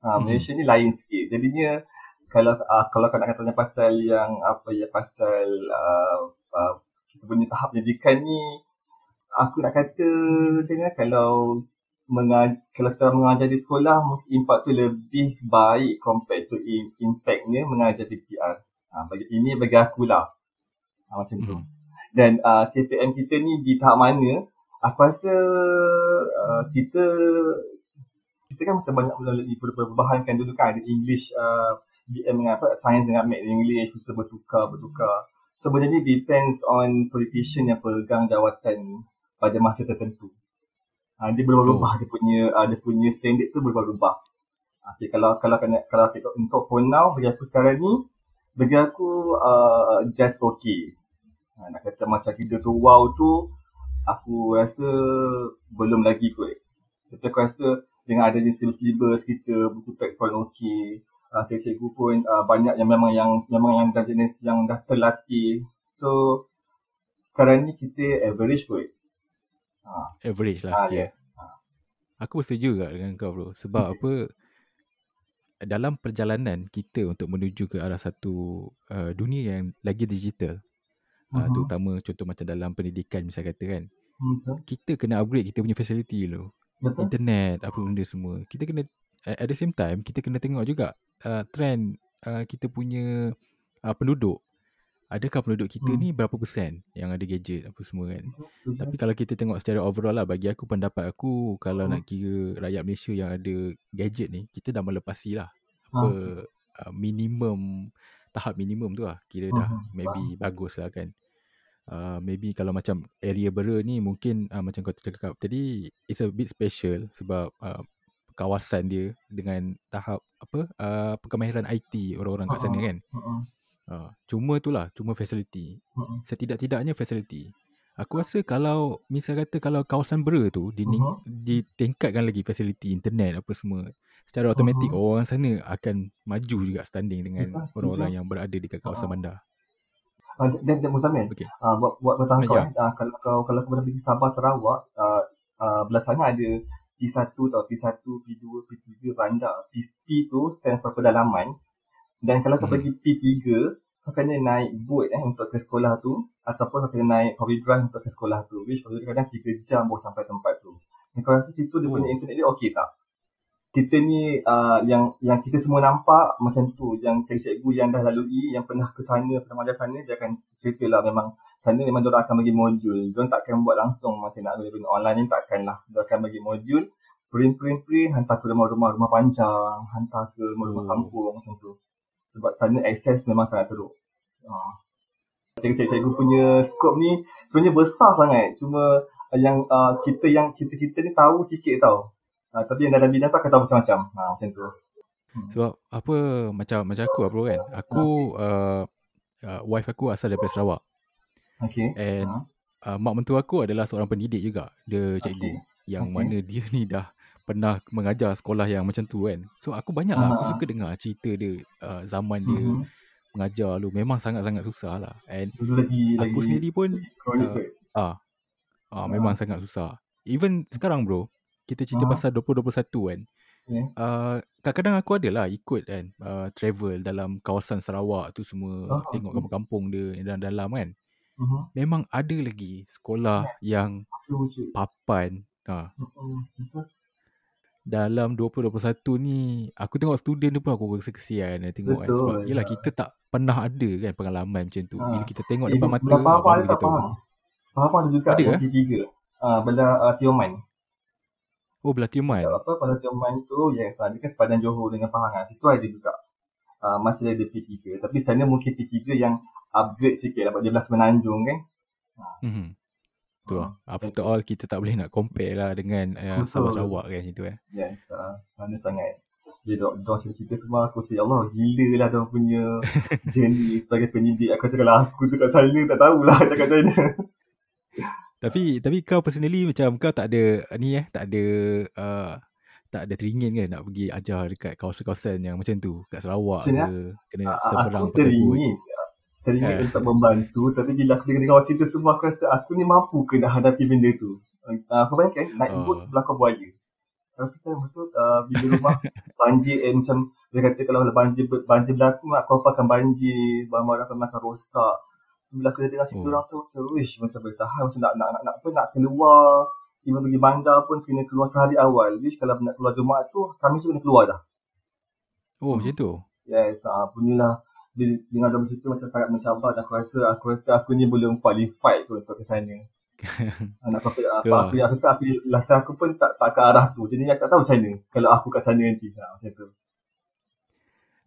Uh, Hmm. Malaysia ni lain sikit. Jadinya, kalau uh, kalau kau nak kata pasal yang apa ya pasal uh, uh, kita punya tahap pendidikan ni aku nak kata macam mana kalau mengajar, kalau kita mengajar di sekolah mungkin impact tu lebih baik compared to in, impactnya mengajar PPR. Ha, bagi, ini bagi aku lah. Ha, macam tu. Mhm. Dan uh, KPM kita ni di tahap mana aku rasa uh, kita kita kan macam banyak melalui perubahan kan dulu kan ada English uh, BM dengan apa science dengan Math English bisa bertukar bertukar. Sebenarnya depends on politician yang pegang jawatan pada masa tertentu. Ha, dia berubah-ubah dia punya uh, dia punya standard tu berubah-ubah. Okay, kalau kalau kena kalau kita untuk for now bagi aku sekarang ni bagi aku uh, just okay. Ha, nak kata macam kita tu wow tu aku rasa belum lagi kot. Tapi aku rasa dengan adanya syllabus kita buku teks pun okey. Uh, cikgu pun uh, banyak yang memang yang memang yang dah jenis yang dah terlatih. So sekarang ni kita average kot. Ha, average ah, lah. Okay. yes. Aku setuju juga dengan kau bro. Sebab apa dalam perjalanan kita untuk menuju ke arah satu uh, dunia yang lagi digital, uh, Mhm. terutama contoh macam dalam pendidikan misal kata kan, Betul. kita kena upgrade kita punya facility dulu. Betul. Internet, apa benda semua. Kita kena at the same time kita kena tengok juga uh, trend uh, kita punya uh, penduduk. Adakah penduduk kita Hmm. ni berapa persen yang ada gadget apa semua kan. Betul. Tapi kalau kita tengok secara overall lah bagi aku pendapat aku kalau Hmm. nak kira rakyat Malaysia yang ada gadget ni kita dah melepasi lah Ah, apa uh, minimum tahap minimum tu lah kira dah Mhm. maybe bagus lah kan. Uh, maybe kalau macam area Bera ni mungkin uh, macam kau cakap tadi it's a bit special sebab uh, kawasan dia dengan tahap apa uh, kemahiran IT orang-orang kat sana kan. Mhm. Uh, cuma tu lah, cuma facility. Mhm. Setidak-tidaknya facility. Aku rasa kalau misal kata kalau kawasan Bera tu dining, Mhm. ditingkatkan lagi facility internet apa semua secara automatik Mhm. orang sana akan maju juga standing dengan Betul, orang-orang yang berada dekat kawasan Ah. bandar. Ah, Dan dan Muzammil, Okey. ah, buat buat pengetahuan Ah, kau ah, kalau kau kalau kau pernah pergi Sabah Sarawak, ah, belah sana ada P1 tau, P1, P2, P3 bandar. P, P tu stand for pedalaman. Dan kalau kau Mhm. pergi P3, kau kena naik boat eh untuk ke sekolah tu ataupun kau kena naik wheel drive untuk ke sekolah tu. Which four wheel drive kadang 3 jam baru sampai tempat tu. Dan kau rasa situ dia Oh. punya internet dia okey tak? kita ni uh, yang yang kita semua nampak macam tu yang cikgu-cikgu yang dah lalui yang pernah ke sana pernah mengajar sana dia akan cerita lah memang sana memang diorang akan bagi modul diorang takkan buat langsung macam nak guna online ni takkan lah dia akan bagi modul print print print hantar ke rumah-rumah rumah panjang hantar ke rumah-rumah Oh. kampung macam tu sebab sana akses memang sangat teruk uh. cikgu-cikgu punya skop ni sebenarnya besar sangat cuma uh, yang uh, kita yang kita-kita ni tahu sikit tau Uh, tapi yang dalam bidang tu akan tahu macam-macam. Ha, macam tu. Sebab apa macam macam aku lah bro kan. Aku uh, uh, wife aku asal daripada Sarawak. Okay. And Ha. uh, mak mentua aku adalah seorang pendidik juga. Dia cikgu. Okay. Yang Okay. mana dia ni dah pernah mengajar sekolah yang macam tu kan. So aku banyak lah. Aku Ah. suka dengar cerita dia. Uh, zaman dia Mhm. mengajar dulu. Memang sangat-sangat susah lah. And lagi aku lagi sendiri pun kronik uh, kot. ah, ah, memang sangat susah. Even sekarang bro. Kita cerita Ah. pasal 2021 kan. Okay. Uh, kadang-kadang aku ada lah ikut kan uh, travel dalam kawasan Sarawak tu semua Oh, tengok kampung-kampung dia dalam dalam kan. Mhm. Memang ada lagi sekolah yang Betul, betul. papan. Ha, Mhm. Betul. dalam 2021 ni aku tengok student tu pun aku rasa kesian eh, tengok kan sebab yelah ya. kita tak pernah ada kan pengalaman macam tu. Ha. Bila kita tengok Eh, depan mata belah ah, Pahang baru ada kita tak tahu. Pahang ada juga Ada yang ke? P3. Ah, belah uh, Tioman. Oh belah Tioman. Apa pada Tioman tu yes, ah, dia kan sepadan Johor dengan Pahang ah. Situ ada juga. Ah, masih ada P3. Tapi sana mungkin P3 yang upgrade sikit. Sebab dia belah Semenanjung kan. Mhm. Betul lah. Ah, After all kita tak boleh nak compare lah dengan uh. Sabah Sarawak kan situ eh. Yes, uh, sana sangat. Dia dok dok cerita semua aku cakap, ya Allah gila lah dia punya journey sebagai pendidik. Aku cakap lah aku tu kat sana tak tahulah cakap macam mana. Tapi tapi kau personally macam kau tak ada ni eh, tak ada uh, tak ada teringin ke nak pergi ajar dekat kawasan-kawasan yang macam tu, kat Sarawak ke, kena Ah, seberang aku teringin. Teringin Eh. untuk membantu tapi bila aku dengar kawan cerita semua aku rasa aku ni mampu ke nak hadapi benda tu. Uh, aku bayangkan naik Ah. boat belakang buaya. Aku macam maksud uh, bila rumah banjir eh, macam dia kata kalau banjir banjir berlaku aku apa akan banjir, barang-barang akan akan rosak. Bila aku dengar cerita Oh. orang tu macam wish macam boleh tahan macam nak nak nak, nak apa nak keluar Even pergi bandar pun kena keluar sehari awal. Wish kalau nak keluar Jumaat tu, kami tu kena keluar dah. Oh, Hmm. macam tu. Yes, ah, punyalah bila dengar dalam cerita macam sangat mencabar dan aku rasa aku rasa aku ni belum qualified kot untuk ke sana. Anak aku apa aku yang rasa aku rasa aku pun tak tak ke arah tu. Jadi aku tak tahu macam mana kalau aku kat sana nanti. Ha, macam tu.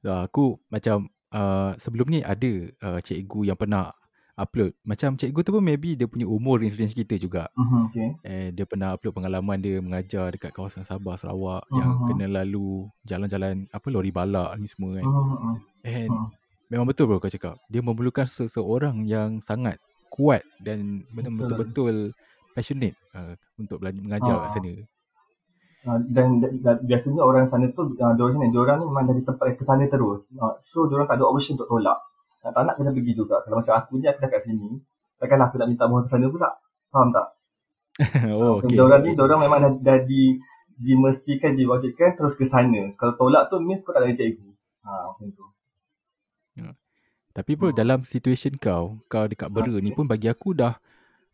Uh, aku macam uh, sebelum ni ada uh, cikgu yang pernah upload. Macam cikgu tu pun maybe dia punya umur range-range kita juga. Mhm, okay. Eh, dia pernah upload pengalaman dia mengajar dekat kawasan Sabah, Sarawak yang Mhm. kena lalu jalan-jalan apa lori balak ni semua kan. Mhm. And Mhm. Memang betul bro kau cakap. Dia memerlukan seseorang yang sangat kuat dan betul- Betul. betul-betul passionate uh, untuk belajar mengajar kat Ah. sana. Ah, dan, dan, biasanya orang sana tu uh, diorang ni diorang ni memang dari tempat ke sana terus. Uh, so diorang tak ada option untuk tolak. Nak tak nak kena pergi juga. Kalau macam aku ni aku dah kat sini, takkanlah aku nak minta mohon ke sana pula. Faham tak? oh, Okay, okay. diorang ni, diorang memang dah, dah di dimestikan, diwajibkan terus ke sana. Kalau tolak tu means kau tak ada cikgu. Ha, macam tu. Tapi bro, Hmm. dalam situation kau, kau dekat Bera ni pun bagi aku dah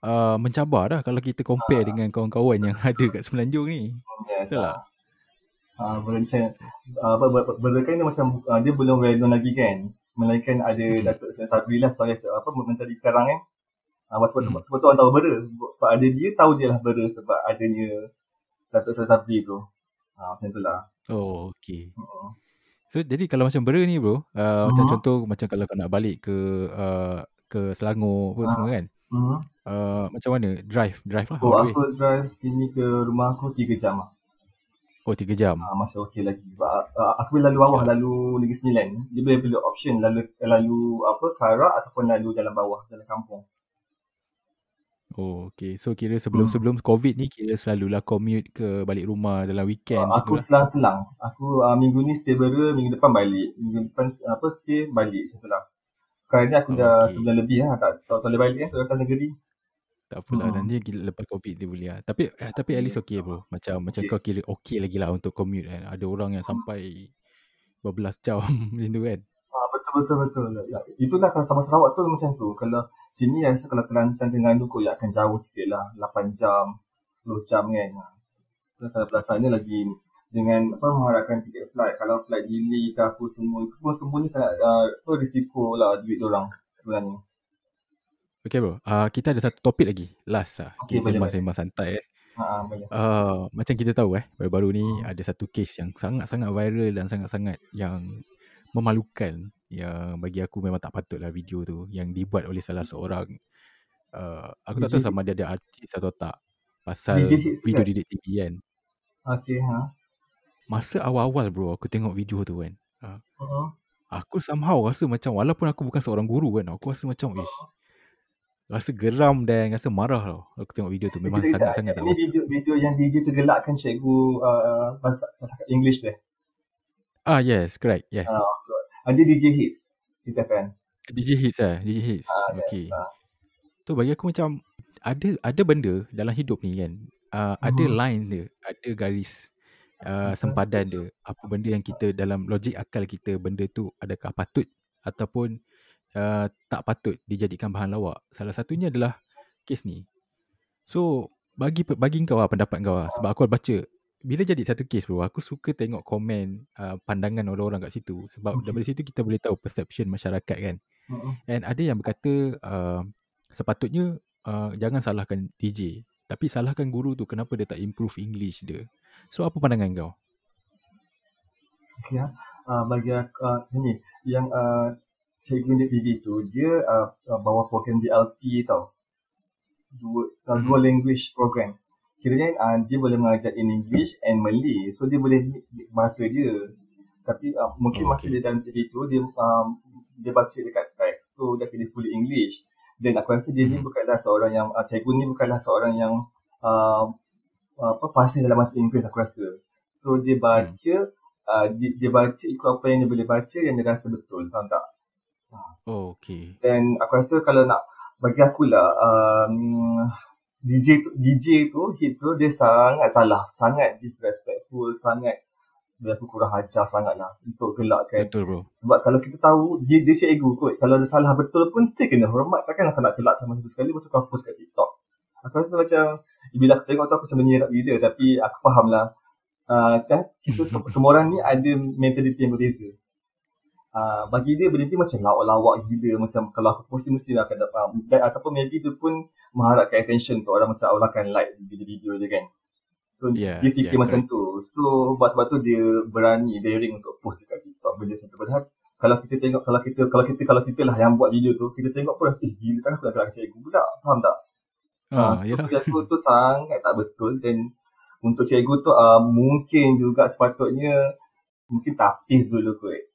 uh, mencabar dah kalau kita compare dengan kawan-kawan yang ada kat Semenanjung ni. Yes. Betul tak? Ah, macam ah, apa ber- ber- berdekan ni macam ah, dia belum well known lagi kan. Melainkan ada Hmm. Datuk Seri Sabri lah sebagai apa menteri sekarang kan. Ah, sebab, Hmm. sebab, tu orang tahu bera. Sebab ada dia tahu dia lah bera sebab adanya Datuk Seri Sabri tu. Ah, macam tu lah. Oh, okay. Hmm. So jadi kalau macam Bera ni bro, uh, macam Mhm. contoh macam kalau kau nak balik ke uh, ke Selangor apa Ah. semua kan. Hmm. Uh, macam mana? Drive, drive lah Oh, way. aku drive sini ke rumah aku 3 jam lah. Oh, 3 jam. Ah, masih okey lagi. Sebab ah, aku boleh lalu bawah, Okay. lalu Negeri Sembilan. Dia boleh pilih option lalu lalu apa Karak ataupun lalu jalan bawah, jalan kampung. Oh, okay. So kira Hmm. sebelum-sebelum COVID ni kira selalulah commute ke balik rumah dalam weekend Uh, macam aku selang-selang. Aku uh, minggu ni stay Bera, minggu depan balik. Minggu depan apa stay balik macam tu lah. Sekarang ni aku Oh, dah okay. sebulan lebih lah. Tak, tak, tak boleh balik kan. Tak datang negeri. Tak apalah Hmm. nanti lepas COVID dia boleh lah. Tapi eh, tapi at least okay bro. Macam macam Okay. kau kira okay lagi lah untuk commute kan. Ada orang yang sampai berbelas jam macam tu kan. Ah, betul betul betul. Ya, itulah kalau sama Sarawak tu macam tu. Kalau sini rasa kalau Kelantan dengan Duku ya akan jauh sikit lah. 8 jam, 10 jam kan. Ha. Kalau perasaannya lagi dengan apa mengharapkan tiket flight. Kalau flight delay ke apa semua. Itu pun semuanya sangat uh, tu risiko lah duit orang sebenarnya. Okay bro. Uh, kita ada satu topik lagi. Last lah. Okay, boleh, sembang-sembang santai eh. Ha, boleh. Uh, macam kita tahu eh. Baru-baru ni ada satu kes yang sangat-sangat viral dan sangat-sangat yang memalukan. Yang bagi aku memang tak patut lah video tu. Yang dibuat oleh salah seorang. Uh, aku tak tahu DJ sama dia ada artis atau tak. Pasal DJ video kan? didik TV kan. Okay, ha. Masa awal-awal bro aku tengok video tu kan. Uh, Uh-huh. aku somehow rasa macam walaupun aku bukan seorang guru kan. Aku rasa macam ish. Rasa geram dan rasa marah tau. Aku tengok video tu. Memang sangat-sangat tak Ini video video yang DJ tergelakkan cikgu uh, bahasa cakap English dia. Ah yes, correct. Yeah. Uh, uh, dia DJ Hits. Hits FM. DJ Hits lah. DJ Hits. Yes. Okay. Ah. Tu bagi aku macam ada ada benda dalam hidup ni kan. Uh, ada Mhm. line dia, ada garis uh, sempadan dia. Apa benda yang kita dalam logik akal kita benda tu adakah patut ataupun uh, tak patut dijadikan bahan lawak. Salah satunya adalah kes ni. So bagi bagi kau lah pendapat kau lah sebab aku baca bila jadi satu kes bro aku suka tengok komen uh, pandangan orang-orang kat situ sebab Okay. daripada situ kita boleh tahu perception masyarakat kan. Uh-uh. And ada yang berkata uh, sepatutnya uh, jangan salahkan DJ tapi salahkan guru tu kenapa dia tak improve English dia. So apa pandangan kau? Okay, ha. uh, bagi aku uh, ni yang uh, cikgu di TV tu dia uh, uh, bawa program DLP tau. Dua uh, Mhm. dua language program. Kiranya uh, dia boleh mengajar in English and Malay. So dia boleh mix bahasa dia. Tapi uh, mungkin Oh, masa okay. dia dalam TV tu dia um, dia baca dekat teks. So dia kena full English. Dan aku rasa dia ni Mhm. bukanlah seorang yang uh, cikgu ni bukanlah seorang yang uh, apa fasih dalam bahasa Inggeris aku rasa. So dia baca uh, dia, dia baca ikut apa yang dia boleh baca yang dia rasa betul. Faham tak? Oh okay. Dan aku rasa kalau nak bagi aku lah um, DJ tu, DJ tu hits tu dia sangat salah, sangat disrespectful, sangat dia aku kurang ajar sangat lah untuk gelakkan. Betul bro. Sebab kalau kita tahu dia dia cikgu kot, kalau dia salah betul pun still kena hormat. Takkan aku nak gelak sama satu sekali tu kau post kat TikTok. Aku rasa macam bila aku tengok tu aku macam menyerap gila tapi aku faham lah. Uh, kan kita sem- semua orang ni ada mentality yang berbeza. Uh, bagi dia benda ni macam lawak-lawak gila macam kalau aku post ni mesti akan dapat dan, ataupun maybe dia pun mengharapkan attention tu orang macam orang akan like video-video dia kan. So Yeah, dia fikir yeah, macam tu. So sebab tu dia berani daring untuk post dekat TikTok benda macam tu. Padahal kalau kita tengok kalau kita kalau kita kalau kita lah yang buat video tu kita tengok pun eh gila kan aku nak gelak cikgu pula. Faham tak? Ah, so yalah. bagi aku tu sangat tak betul dan untuk cikgu tu uh, mungkin juga sepatutnya mungkin tapis dulu kot.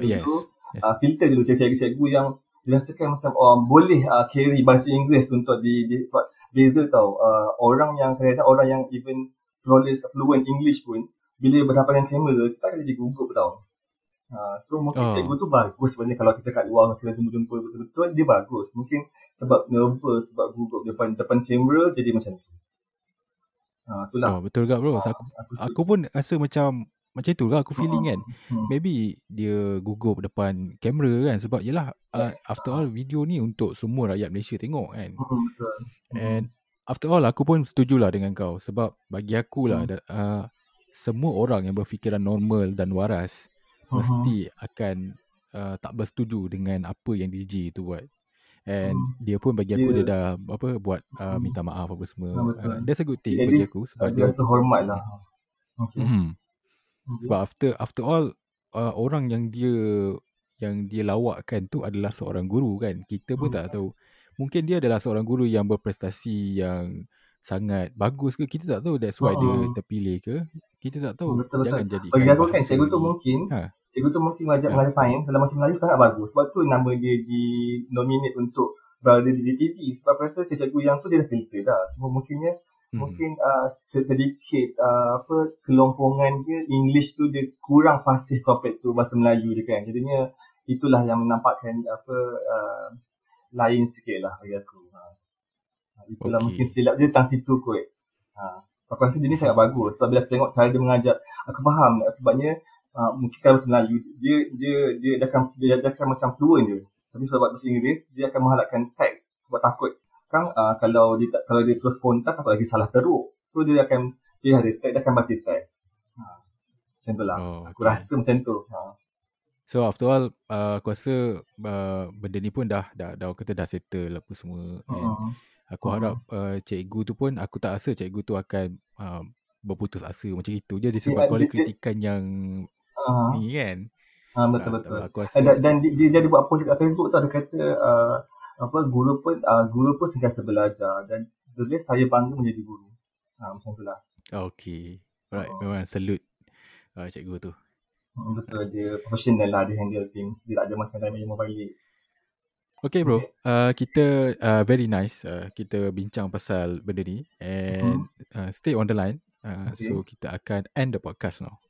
Dulu. Yes. Yes. Uh, filter dulu cikgu-cikgu yang dirasakan macam oh, boleh uh, carry bahasa Inggeris untuk di, di beza tau. Uh, orang yang kadang orang yang even flawless fluent English pun bila berhadapan dengan kamera kita akan jadi gugup tau. Uh, so mungkin Oh. cikgu tu bagus sebenarnya kalau kita kat luar kita jumpa-jumpa betul-betul dia bagus. Mungkin sebab nervous, sebab gugup depan depan kamera jadi macam tu. Ha, itulah. Oh, betul juga bro. So, aku, Aku, aku pun rasa macam macam tu lah aku feeling kan. Hmm. Maybe dia gugup depan kamera kan sebab yelah uh, after all video ni untuk semua rakyat Malaysia tengok kan. Hmm, betul. And after all aku pun setujulah dengan kau sebab bagi aku lah Hmm. uh, semua orang yang berfikiran normal dan waras Hmm. mesti akan uh, tak bersetuju dengan apa yang DJ tu buat. And Hmm. dia pun bagi aku Dia- dia dah apa buat uh, Hmm. minta maaf apa semua. Betul. Uh, that's a good thing At bagi aku sebab dia dia rasa hormat lah. Okay. Mhm. Okay. Sebab after after all uh, orang yang dia yang dia lawakkan tu adalah seorang guru kan. Kita pun Hmm. tak tahu. Mungkin dia adalah seorang guru yang berprestasi yang sangat bagus ke kita tak tahu that's why dia Hmm. terpilih ke. Kita tak tahu. Betul, betul. Jangan jadikan Bagi aku kan cikgu tu mungkin Ha. cikgu tu mungkin mengajar Ha. mengajar sains dalam bahasa Melayu sangat bagus. Sebab tu nama dia di nominate untuk berada di DTV. Sebab aku rasa cikgu yang tu dia dah filter dah. Cuma mungkinnya Mungkin uh, sedikit uh, apa kelompongan dia English tu dia kurang fasih compared to bahasa Melayu dia kan. Jadinya itulah yang menampakkan apa uh, lain sikit lah bagi aku. Ha. Ha, Itulah Okey. mungkin silap dia tentang situ kot. Ha. Aku rasa ni sangat bagus sebab bila aku tengok cara dia mengajar aku faham sebabnya uh, mungkin kalau bahasa Melayu dia dia dia dia akan dia, dia akan macam fluent dia. Tapi sebab bahasa Inggeris dia akan mengharapkan teks sebab takut kan uh, kalau dia tak- kalau dia terus spontan takut lagi salah teruk. So dia akan dia ada teks dia akan baca teks. Ha. Macam tu lah. Oh, Aku okay. rasa macam tu. Ha. So after all uh, aku rasa uh, benda ni pun dah dah dah kata dah settle apa semua. Hmm. Aku harap uh, cikgu tu pun aku tak rasa cikgu tu akan uh, berputus asa macam itu je disebabkan Dia- oleh dia- kritikan yang Ha. ni kan. Ha, betul betul. Aku rasa Dan, dan dia, dia, dia ada buat post kat Facebook tu ada kata uh, apa guru pun uh, guru pun sentiasa belajar dan tulis saya bangga menjadi guru. Ha, macam tu lah. okay. Alright, Oh. memang salute uh, cikgu tu. Hmm, betul dia professional lah dia handle things. Dia tak ada macam lain yang baik. Okay bro, uh, kita uh, very nice uh, kita bincang pasal benda ni and uh, stay on the line. Uh, Okay. So kita akan end the podcast now.